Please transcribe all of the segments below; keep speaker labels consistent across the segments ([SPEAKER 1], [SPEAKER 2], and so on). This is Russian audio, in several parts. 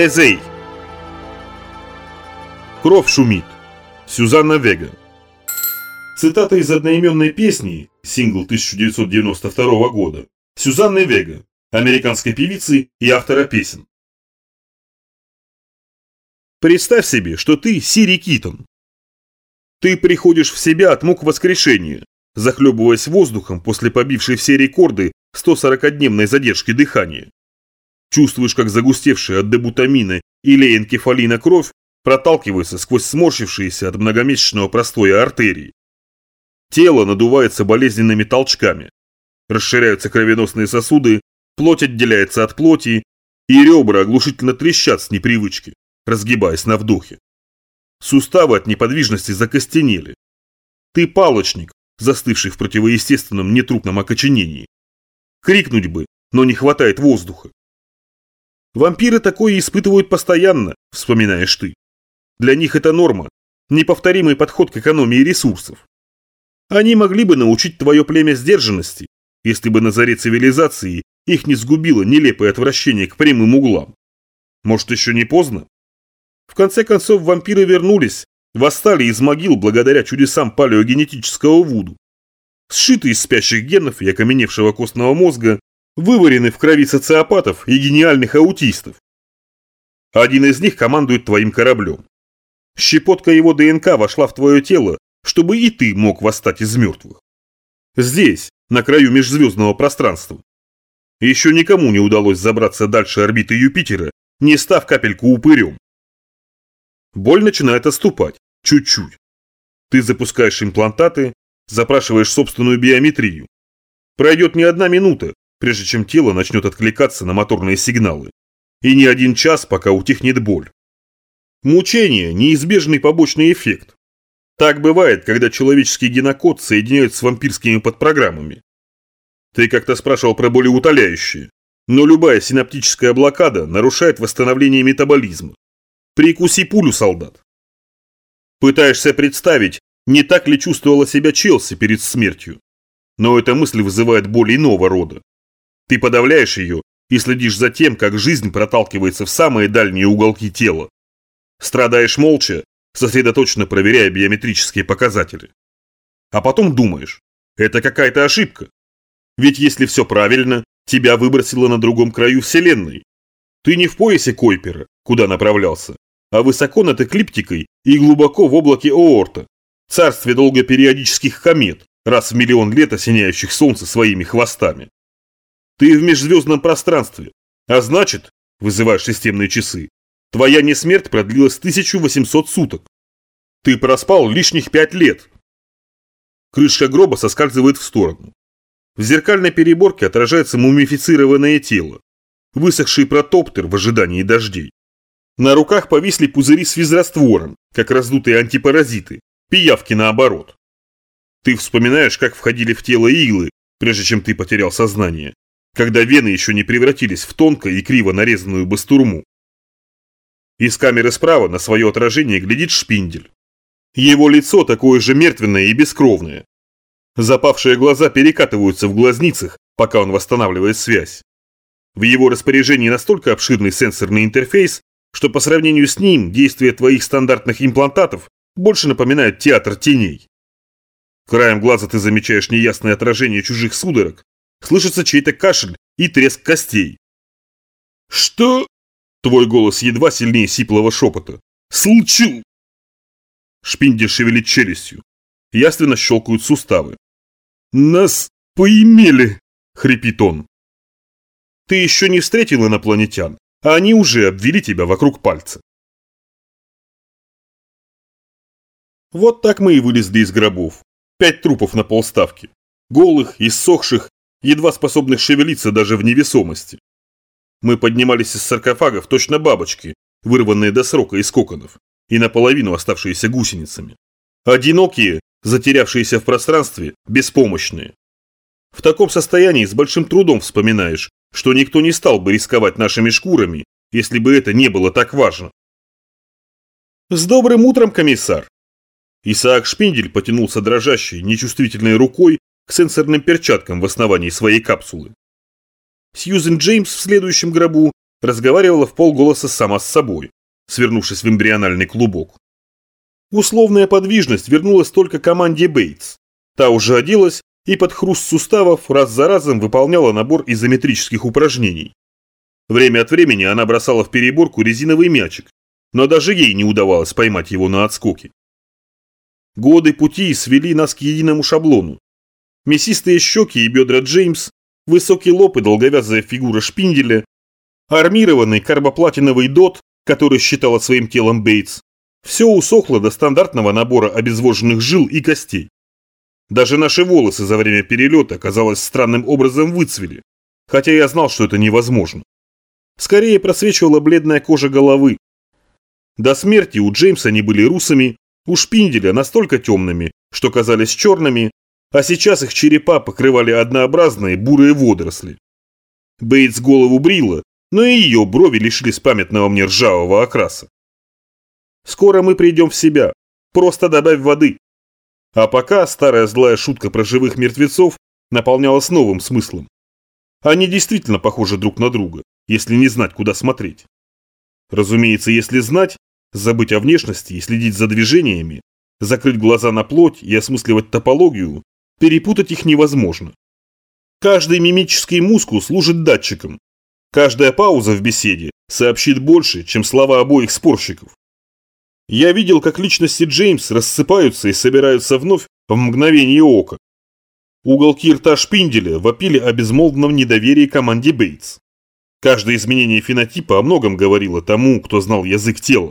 [SPEAKER 1] Тезей. Кровь шумит. Сюзанна Вега. Цитата из одноименной песни, сингл 1992 года, Сюзанны Вега, американской певицы и автора песен. Представь себе, что ты Сири Китон. Ты приходишь в себя от мук воскрешения, захлебываясь воздухом после побившей все рекорды 140-дневной задержки дыхания. Чувствуешь, как загустевшая от дебутамина или энкефалина кровь проталкивается сквозь сморщившиеся от многомесячного простоя артерии. Тело надувается болезненными толчками. Расширяются кровеносные сосуды, плоть отделяется от плоти, и ребра оглушительно трещат с непривычки, разгибаясь на вдохе. Суставы от неподвижности закостенели. Ты палочник, застывший в противоестественном нетрупном окоченении. Крикнуть бы, но не хватает воздуха. Вампиры такое испытывают постоянно, вспоминаешь ты. Для них это норма, неповторимый подход к экономии ресурсов. Они могли бы научить твое племя сдержанности, если бы на заре цивилизации их не сгубило нелепое отвращение к прямым углам. Может, еще не поздно? В конце концов, вампиры вернулись, восстали из могил благодаря чудесам палеогенетического вуду. Сшиты из спящих генов и окаменевшего костного мозга, выварены в крови социопатов и гениальных аутистов. Один из них командует твоим кораблем. Щепотка его ДНК вошла в твое тело, чтобы и ты мог восстать из мертвых. Здесь, на краю межзвездного пространства. Еще никому не удалось забраться дальше орбиты Юпитера, не став капельку упырем. Боль начинает отступать, чуть-чуть. Ты запускаешь имплантаты, запрашиваешь собственную биометрию. Пройдет не одна минута, прежде чем тело начнет откликаться на моторные сигналы. И не один час, пока утихнет боль. Мучение – неизбежный побочный эффект. Так бывает, когда человеческий генокод соединяют с вампирскими подпрограммами. Ты как-то спрашивал про болеутоляющие, но любая синаптическая блокада нарушает восстановление метаболизма. Прикуси пулю, солдат. Пытаешься представить, не так ли чувствовала себя Челси перед смертью. Но эта мысль вызывает боль иного рода. Ты подавляешь ее и следишь за тем, как жизнь проталкивается в самые дальние уголки тела. Страдаешь молча, сосредоточенно проверяя биометрические показатели. А потом думаешь, это какая-то ошибка. Ведь если все правильно, тебя выбросило на другом краю Вселенной. Ты не в поясе Койпера, куда направлялся, а высоко над эклиптикой и глубоко в облаке Оорта, царстве долгопериодических комет, раз в миллион лет осеняющих Солнце своими хвостами. Ты в межзвездном пространстве, а значит, вызываешь системные часы, твоя несмерть продлилась 1800 суток. Ты проспал лишних пять лет. Крышка гроба соскальзывает в сторону. В зеркальной переборке отражается мумифицированное тело, высохший протоптер в ожидании дождей. На руках повисли пузыри с физраствором, как раздутые антипаразиты, пиявки наоборот. Ты вспоминаешь, как входили в тело иглы, прежде чем ты потерял сознание, когда вены еще не превратились в тонко и криво нарезанную бастурму. Из камеры справа на свое отражение глядит шпиндель. Его лицо такое же мертвенное и бескровное. Запавшие глаза перекатываются в глазницах, пока он восстанавливает связь. В его распоряжении настолько обширный сенсорный интерфейс, что по сравнению с ним действия твоих стандартных имплантатов больше напоминают театр теней. Краем глаза ты замечаешь неясное отражение чужих судорог, слышится чей-то кашель и треск костей. «Что?» – твой голос едва сильнее сиплого шепота. «Случил!» Шпиндель шевелит челюстью. Яственно щелкают суставы. «Нас поимели!» – хрипит он. Ты еще не встретил инопланетян, а они уже обвели тебя вокруг пальца. Вот так мы и вылезли из гробов. Пять трупов на полставки. Голых, иссохших, едва способных шевелиться даже в невесомости. Мы поднимались из саркофагов точно бабочки, вырванные до срока из коконов, и наполовину оставшиеся гусеницами. Одинокие, затерявшиеся в пространстве, беспомощные. В таком состоянии с большим трудом вспоминаешь, что никто не стал бы рисковать нашими шкурами, если бы это не было так важно. «С добрым утром, комиссар!» Исаак Шпиндель потянулся дрожащей, нечувствительной рукой к сенсорным перчаткам в основании своей капсулы. Сьюзен Джеймс в следующем гробу разговаривала в полголоса сама с собой, свернувшись в эмбриональный клубок. Условная подвижность вернулась только команде Бейтс. Та уже оделась и под хруст суставов раз за разом выполняла набор изометрических упражнений. Время от времени она бросала в переборку резиновый мячик, но даже ей не удавалось поймать его на отскоке. Годы пути свели нас к единому шаблону. Мясистые щеки и бедра Джеймс, высокий лоб и долговязая фигура шпинделя, армированный карбоплатиновый дот, который считала своим телом Бейтс, все усохло до стандартного набора обезвоженных жил и костей. Даже наши волосы за время перелета, казалось, странным образом выцвели, хотя я знал, что это невозможно. Скорее просвечивала бледная кожа головы. До смерти у Джеймса они были русами, у Шпинделя настолько темными, что казались черными, а сейчас их черепа покрывали однообразные бурые водоросли. Бейтс голову брила, но и ее брови лишились памятного мне ржавого окраса. Скоро мы придем в себя, просто добавь воды. А пока старая злая шутка про живых мертвецов наполнялась новым смыслом. Они действительно похожи друг на друга, если не знать, куда смотреть. Разумеется, если знать, забыть о внешности и следить за движениями, закрыть глаза на плоть и осмысливать топологию, перепутать их невозможно. Каждый мимический мускул служит датчиком. Каждая пауза в беседе сообщит больше, чем слова обоих спорщиков. Я видел, как личности Джеймс рассыпаются и собираются вновь в мгновение ока. Уголки рта шпинделя вопили о безмолвном недоверии команде Бейтс. Каждое изменение фенотипа о многом говорило тому, кто знал язык тела.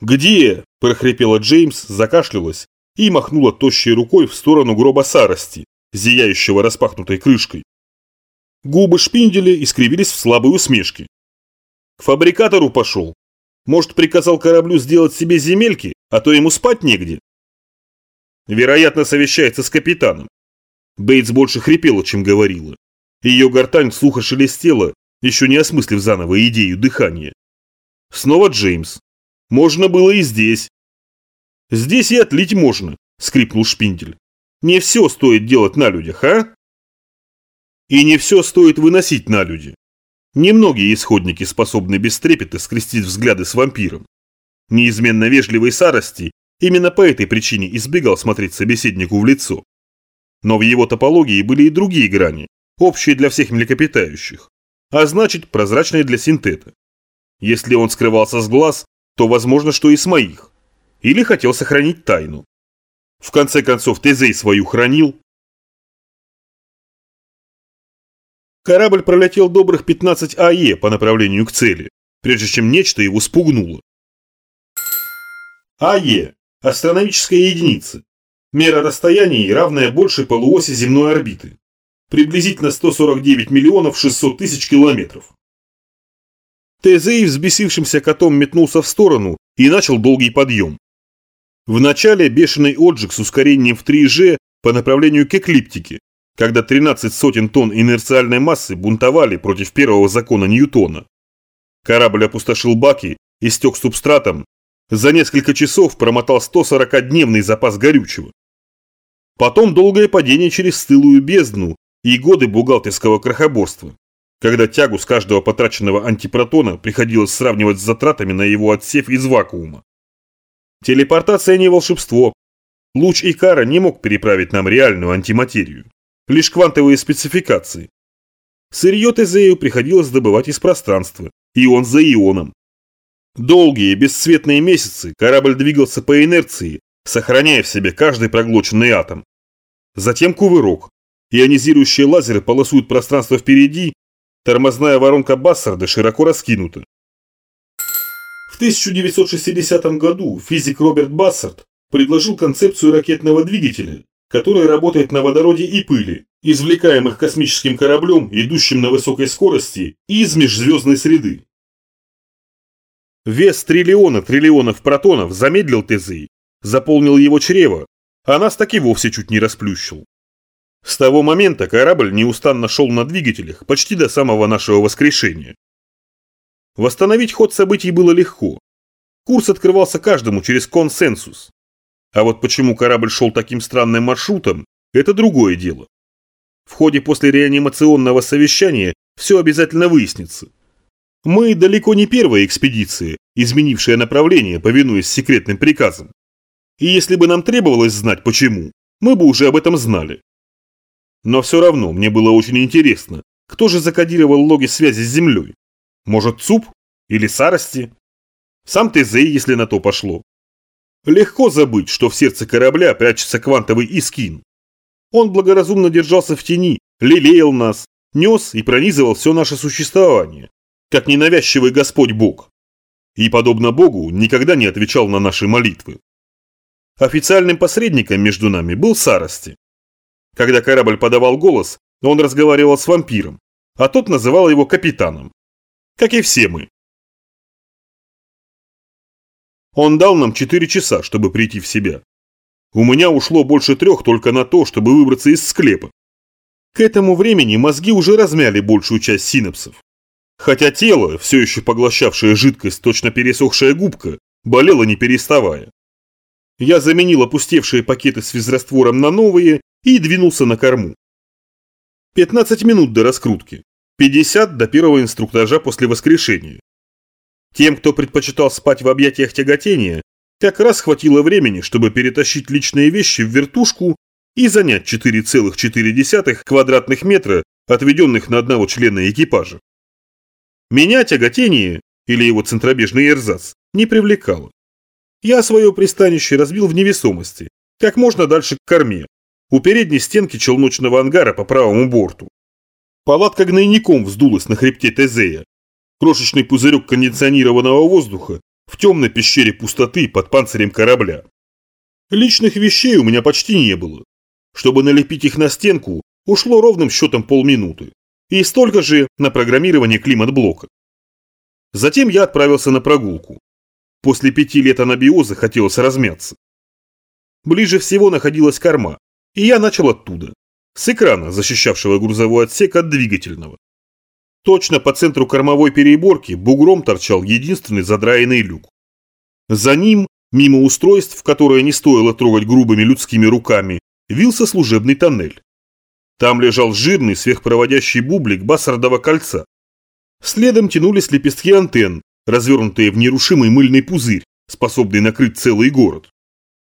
[SPEAKER 1] «Где?» – прохрипела Джеймс, закашлялась и махнула тощей рукой в сторону гроба Сарости, зияющего распахнутой крышкой. Губы шпинделя искривились в слабой усмешке. «К фабрикатору пошел. Может, приказал кораблю сделать себе земельки, а то ему спать негде?» Вероятно, совещается с капитаном. Бейтс больше хрипела, чем говорила. Ее гортань слухо шелестела, еще не осмыслив заново идею дыхания. Снова Джеймс. Можно было и здесь. Здесь и отлить можно, скрипнул шпиндель. Не все стоит делать на людях, а? И не все стоит выносить на люди. Немногие исходники способны без трепета скрестить взгляды с вампиром. Неизменно вежливый Сарости именно по этой причине избегал смотреть собеседнику в лицо. Но в его топологии были и другие грани, общие для всех млекопитающих, а значит прозрачные для синтета. Если он скрывался с глаз, то возможно, что и с моих. Или хотел сохранить тайну. В конце концов, Тезей свою хранил. Корабль пролетел добрых 15 АЕ по направлению к цели, прежде чем нечто его спугнуло. АЕ – астрономическая единица. Мера расстояний, равная большей полуоси земной орбиты. Приблизительно 149 миллионов 600 тысяч километров. Тезей взбесившимся котом метнулся в сторону и начал долгий подъем. Вначале бешеный отжиг с ускорением в 3G по направлению к эклиптике, когда 13 сотен тонн инерциальной массы бунтовали против первого закона Ньютона. Корабль опустошил баки, истек субстратом, за несколько часов промотал 140-дневный запас горючего. Потом долгое падение через стылую бездну и годы бухгалтерского крохоборства когда тягу с каждого потраченного антипротона приходилось сравнивать с затратами на его отсев из вакуума. Телепортация не волшебство. Луч Икара не мог переправить нам реальную антиматерию. Лишь квантовые спецификации. Сырье Тезею приходилось добывать из пространства, ион за ионом. Долгие бесцветные месяцы корабль двигался по инерции, сохраняя в себе каждый проглоченный атом. Затем кувырок. Ионизирующие лазеры полосуют пространство впереди, Тормозная воронка Бассарда широко раскинута. В 1960 году физик Роберт Бассард предложил концепцию ракетного двигателя, который работает на водороде и пыли, извлекаемых космическим кораблем, идущим на высокой скорости из межзвездной среды. Вес триллиона триллионов протонов замедлил Тезей, заполнил его чрево, а нас так и вовсе чуть не расплющил. С того момента корабль неустанно шел на двигателях почти до самого нашего воскрешения. Восстановить ход событий было легко. Курс открывался каждому через консенсус. А вот почему корабль шел таким странным маршрутом, это другое дело. В ходе после реанимационного совещания все обязательно выяснится. Мы далеко не первая экспедиция, изменившая направление, повинуясь секретным приказам. И если бы нам требовалось знать почему, мы бы уже об этом знали. Но все равно мне было очень интересно, кто же закодировал логи связи с Землей? Может, ЦУП? Или Сарости? Сам Тезей, если на то пошло. Легко забыть, что в сердце корабля прячется квантовый Искин. Он благоразумно держался в тени, лелеял нас, нес и пронизывал все наше существование, как ненавязчивый Господь Бог. И, подобно Богу, никогда не отвечал на наши молитвы. Официальным посредником между нами был Сарости. Когда корабль подавал голос, он разговаривал с вампиром, а тот называл его капитаном. Как и все мы. Он дал нам 4 часа, чтобы прийти в себя. У меня ушло больше трех только на то, чтобы выбраться из склепа. К этому времени мозги уже размяли большую часть синапсов. Хотя тело, все еще поглощавшее жидкость, точно пересохшая губка, болело не переставая. Я заменил опустевшие пакеты с физраствором на новые и двинулся на корму. 15 минут до раскрутки, 50 до первого инструктажа после воскрешения. Тем, кто предпочитал спать в объятиях тяготения, как раз хватило времени, чтобы перетащить личные вещи в вертушку и занять 4,4 квадратных метра, отведенных на одного члена экипажа. Меня тяготение, или его центробежный эрзац, не привлекало. Я свое пристанище разбил в невесомости, как можно дальше к корме, у передней стенки челночного ангара по правому борту. Палатка гнойником вздулась на хребте Тезея. Крошечный пузырек кондиционированного воздуха в темной пещере пустоты под панцирем корабля. Личных вещей у меня почти не было. Чтобы налепить их на стенку, ушло ровным счетом полминуты. И столько же на программирование климат-блока. Затем я отправился на прогулку. После пяти лет анабиоза хотелось размяться. Ближе всего находилась корма, и я начал оттуда, с экрана, защищавшего грузовой отсек от двигательного. Точно по центру кормовой переборки бугром торчал единственный задраенный люк. За ним, мимо устройств, которые не стоило трогать грубыми людскими руками, вился служебный тоннель. Там лежал жирный сверхпроводящий бублик бассардового кольца. Следом тянулись лепестки антенн, развернутые в нерушимый мыльный пузырь, способный накрыть целый город.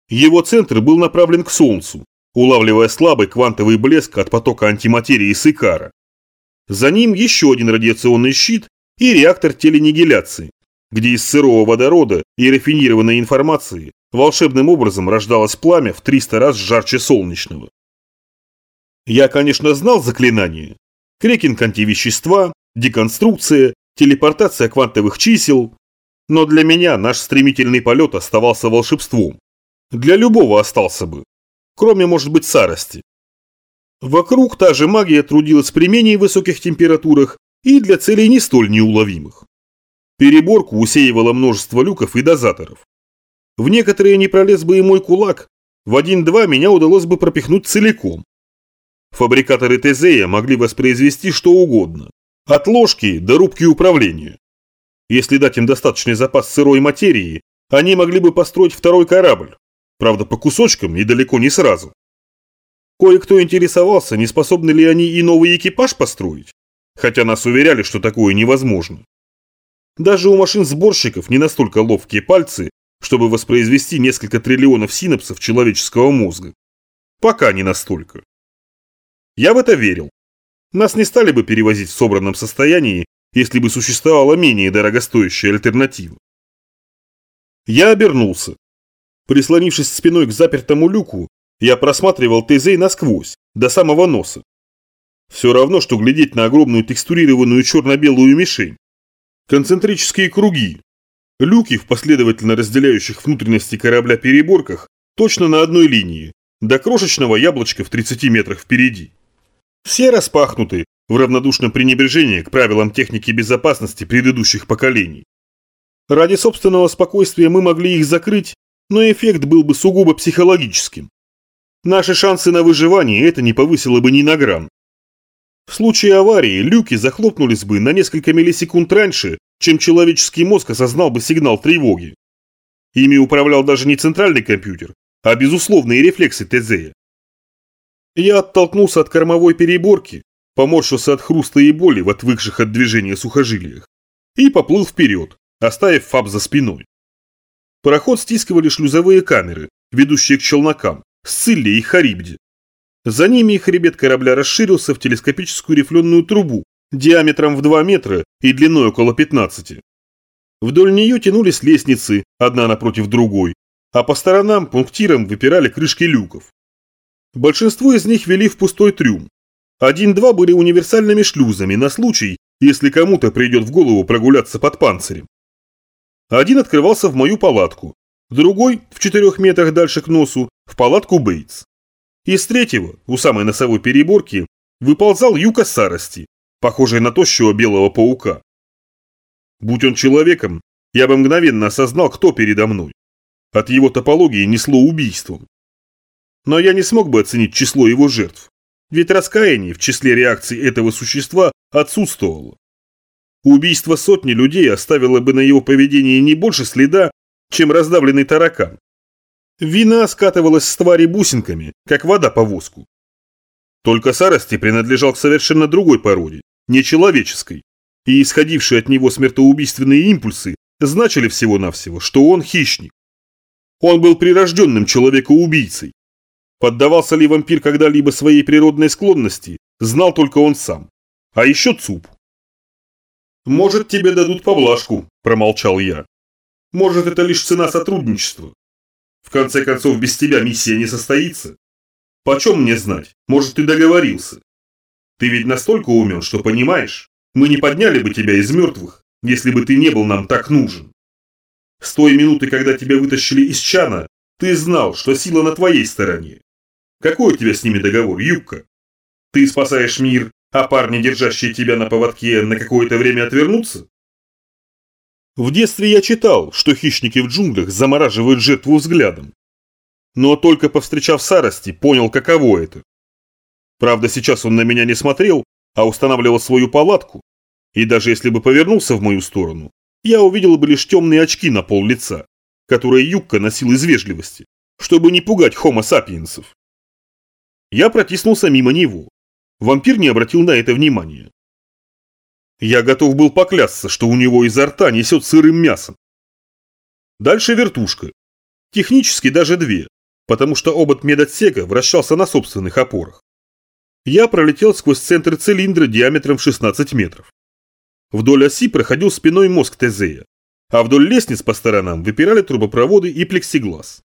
[SPEAKER 1] Его центр был направлен к Солнцу, улавливая слабый квантовый блеск от потока антиматерии с Икара. За ним еще один радиационный щит и реактор теленигиляции, где из сырого водорода и рафинированной информации волшебным образом рождалось пламя в 300 раз жарче солнечного. Я, конечно, знал заклинания. Крекинг антивещества, деконструкция, телепортация квантовых чисел. Но для меня наш стремительный полет оставался волшебством. Для любого остался бы кроме, может быть, сарости. Вокруг та же магия трудилась при менее высоких температурах и для целей не столь неуловимых. Переборку усеивало множество люков и дозаторов. В некоторые не пролез бы и мой кулак, в один-два меня удалось бы пропихнуть целиком. Фабрикаторы Тезея могли воспроизвести что угодно, от ложки до рубки управления. Если дать им достаточный запас сырой материи, они могли бы построить второй корабль, Правда, по кусочкам и далеко не сразу. Кое-кто интересовался, не способны ли они и новый экипаж построить, хотя нас уверяли, что такое невозможно. Даже у машин-сборщиков не настолько ловкие пальцы, чтобы воспроизвести несколько триллионов синапсов человеческого мозга. Пока не настолько. Я в это верил. Нас не стали бы перевозить в собранном состоянии, если бы существовала менее дорогостоящая альтернатива. Я обернулся. Прислонившись спиной к запертому люку, я просматривал Тезей насквозь, до самого носа. Все равно, что глядеть на огромную текстурированную черно-белую мишень. Концентрические круги. Люки в последовательно разделяющих внутренности корабля переборках точно на одной линии, до крошечного яблочка в 30 метрах впереди. Все распахнуты в равнодушном пренебрежении к правилам техники безопасности предыдущих поколений. Ради собственного спокойствия мы могли их закрыть но эффект был бы сугубо психологическим. Наши шансы на выживание это не повысило бы ни на гран. В случае аварии люки захлопнулись бы на несколько миллисекунд раньше, чем человеческий мозг осознал бы сигнал тревоги. Ими управлял даже не центральный компьютер, а безусловные рефлексы Тезея. Я оттолкнулся от кормовой переборки, поморщился от хруста и боли в отвыкших от движения сухожилиях и поплыл вперед, оставив ФАБ за спиной. Пароход стискивали шлюзовые камеры, ведущие к челнокам, Сцилле и Харибде. За ними хребет корабля расширился в телескопическую рифленую трубу диаметром в 2 метра и длиной около 15. Вдоль нее тянулись лестницы, одна напротив другой, а по сторонам пунктиром выпирали крышки люков. Большинство из них вели в пустой трюм. Один-два были универсальными шлюзами на случай, если кому-то придет в голову прогуляться под панцирем. Один открывался в мою палатку, другой, в четырех метрах дальше к носу, в палатку Бейтс. Из третьего, у самой носовой переборки, выползал юка сарости, похожий на тощего белого паука. Будь он человеком, я бы мгновенно осознал, кто передо мной. От его топологии несло убийством. Но я не смог бы оценить число его жертв, ведь раскаяние в числе реакций этого существа отсутствовало. Убийство сотни людей оставило бы на его поведении не больше следа, чем раздавленный таракан. Вина скатывалась с твари бусинками, как вода по воску. Только Сарости принадлежал к совершенно другой породе, нечеловеческой, и исходившие от него смертоубийственные импульсы значили всего-навсего, что он хищник. Он был прирожденным человекоубийцей. Поддавался ли вампир когда-либо своей природной склонности, знал только он сам. А еще ЦУП. «Может, тебе дадут поблажку», – промолчал я. «Может, это лишь цена сотрудничества. В конце концов, без тебя миссия не состоится. Почем мне знать? Может, ты договорился? Ты ведь настолько умен, что понимаешь, мы не подняли бы тебя из мертвых, если бы ты не был нам так нужен. С той минуты, когда тебя вытащили из чана, ты знал, что сила на твоей стороне. Какой у тебя с ними договор, Юбка? Ты спасаешь мир, а парни, держащие тебя на поводке, на какое-то время отвернутся? В детстве я читал, что хищники в джунглях замораживают жертву взглядом. Но только повстречав Сарости, понял, каково это. Правда, сейчас он на меня не смотрел, а устанавливал свою палатку. И даже если бы повернулся в мою сторону, я увидел бы лишь темные очки на пол лица, которые Юкка носил из вежливости, чтобы не пугать хомо сапиенсов. Я протиснулся мимо него. Вампир не обратил на это внимания. Я готов был поклясться, что у него изо рта несет сырым мясом. Дальше вертушка. Технически даже две, потому что обод медотсека вращался на собственных опорах. Я пролетел сквозь центр цилиндра диаметром 16 метров. Вдоль оси проходил спиной мозг Тезея, а вдоль лестниц по сторонам выпирали трубопроводы и плексиглаз.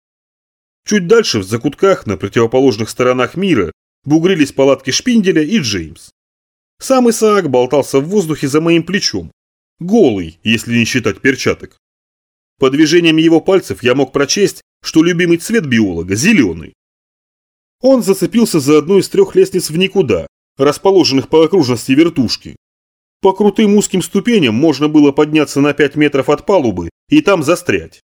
[SPEAKER 1] Чуть дальше, в закутках, на противоположных сторонах мира, бугрились палатки Шпинделя и Джеймс. Сам Исаак болтался в воздухе за моим плечом. Голый, если не считать перчаток. По движениям его пальцев я мог прочесть, что любимый цвет биолога – зеленый. Он зацепился за одну из трех лестниц в никуда, расположенных по окружности вертушки. По крутым узким ступеням можно было подняться на 5 метров от палубы и там застрять.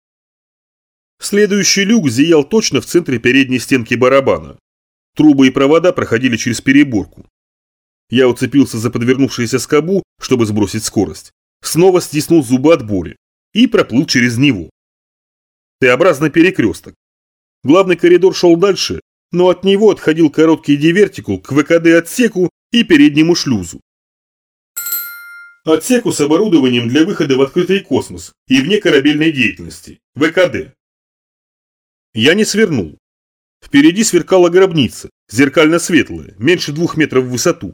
[SPEAKER 1] Следующий люк зиял точно в центре передней стенки барабана. Трубы и провода проходили через переборку. Я уцепился за подвернувшуюся скобу, чтобы сбросить скорость. Снова стиснул зубы от боли и проплыл через него. Т-образный перекресток. Главный коридор шел дальше, но от него отходил короткий дивертикул к ВКД-отсеку и переднему шлюзу. Отсеку с оборудованием для выхода в открытый космос и вне корабельной деятельности. ВКД. Я не свернул. Впереди сверкала гробница, зеркально-светлая, меньше двух метров в высоту.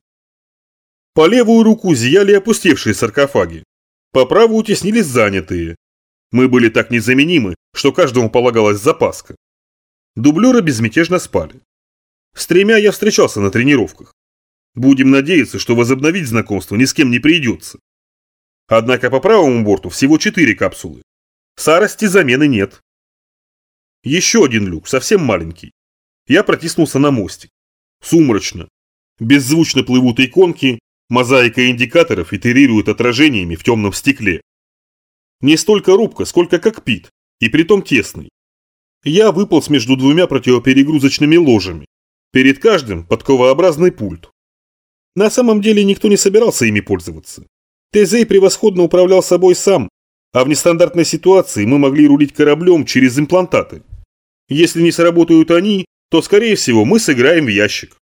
[SPEAKER 1] По левую руку зияли опустевшие саркофаги. По правую теснились занятые. Мы были так незаменимы, что каждому полагалась запаска. Дублеры безмятежно спали. С тремя я встречался на тренировках. Будем надеяться, что возобновить знакомство ни с кем не придется. Однако по правому борту всего четыре капсулы. Сарости замены нет. Еще один люк, совсем маленький. Я протиснулся на мостик. Сумрачно. Беззвучно плывут иконки, мозаика индикаторов итерирует отражениями в темном стекле. Не столько рубка, сколько кокпит, и притом тесный. Я выполз между двумя противоперегрузочными ложами. Перед каждым подковообразный пульт. На самом деле никто не собирался ими пользоваться. Тезей превосходно управлял собой сам, а в нестандартной ситуации мы могли рулить кораблем через имплантаты. Если не сработают они, то, скорее всего, мы сыграем в ящик.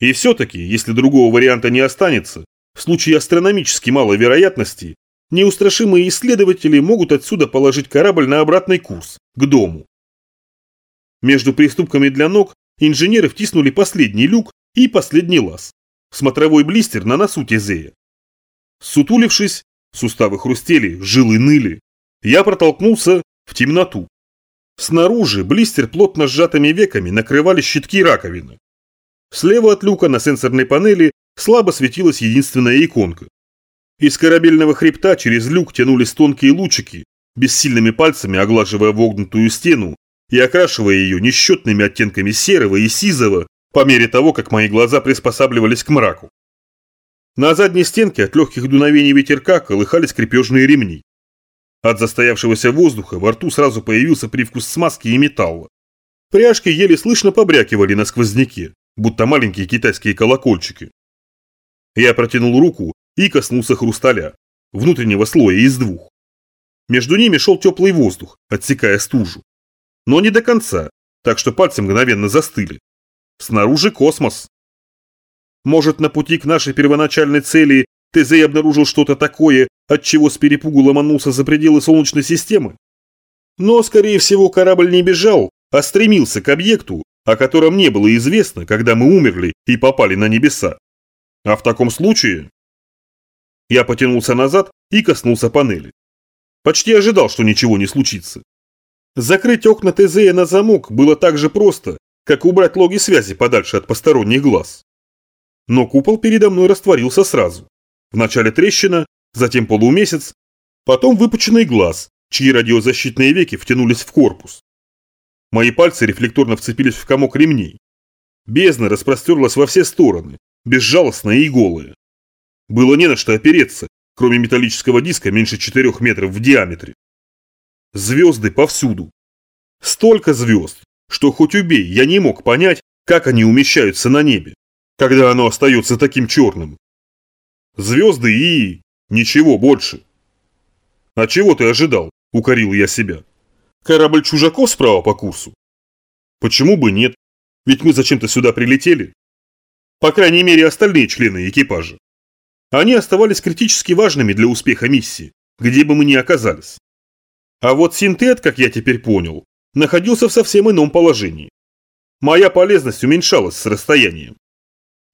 [SPEAKER 1] И все-таки, если другого варианта не останется, в случае астрономически малой вероятности, неустрашимые исследователи могут отсюда положить корабль на обратный курс, к дому. Между приступками для ног инженеры втиснули последний люк и последний лаз. Смотровой блистер на носу Тезея. Сутулившись, суставы хрустели, жилы ныли, я протолкнулся в темноту. Снаружи блистер плотно сжатыми веками накрывали щитки раковины. Слева от люка на сенсорной панели слабо светилась единственная иконка. Из корабельного хребта через люк тянулись тонкие лучики, бессильными пальцами оглаживая вогнутую стену и окрашивая ее несчетными оттенками серого и сизого по мере того, как мои глаза приспосабливались к мраку. На задней стенке от легких дуновений ветерка колыхались крепежные ремни. От застоявшегося воздуха во рту сразу появился привкус смазки и металла. Пряжки еле слышно побрякивали на сквозняке, будто маленькие китайские колокольчики. Я протянул руку и коснулся хрусталя, внутреннего слоя из двух. Между ними шел теплый воздух, отсекая стужу. Но не до конца, так что пальцы мгновенно застыли. Снаружи космос. Может, на пути к нашей первоначальной цели Тезей обнаружил что-то такое, от чего с перепугу ломанулся за пределы Солнечной системы? Но, скорее всего, корабль не бежал, а стремился к объекту, о котором не было известно, когда мы умерли и попали на небеса. А в таком случае... Я потянулся назад и коснулся панели. Почти ожидал, что ничего не случится. Закрыть окна Тезея на замок было так же просто, как убрать логи связи подальше от посторонних глаз. Но купол передо мной растворился сразу. Вначале трещина, затем полумесяц, потом выпученный глаз, чьи радиозащитные веки втянулись в корпус. Мои пальцы рефлекторно вцепились в комок ремней. Бездна распростерлась во все стороны, безжалостная и голая. Было не на что опереться, кроме металлического диска меньше 4 метров в диаметре. Звезды повсюду. Столько звезд, что хоть убей, я не мог понять, как они умещаются на небе, когда оно остается таким черным. Звезды и... ничего больше. А чего ты ожидал? Укорил я себя. Корабль чужаков справа по курсу? Почему бы нет? Ведь мы зачем-то сюда прилетели. По крайней мере, остальные члены экипажа. Они оставались критически важными для успеха миссии, где бы мы ни оказались. А вот синтет, как я теперь понял, находился в совсем ином положении. Моя полезность уменьшалась с расстоянием.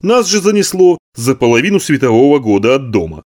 [SPEAKER 1] Нас же занесло за половину светового года от дома.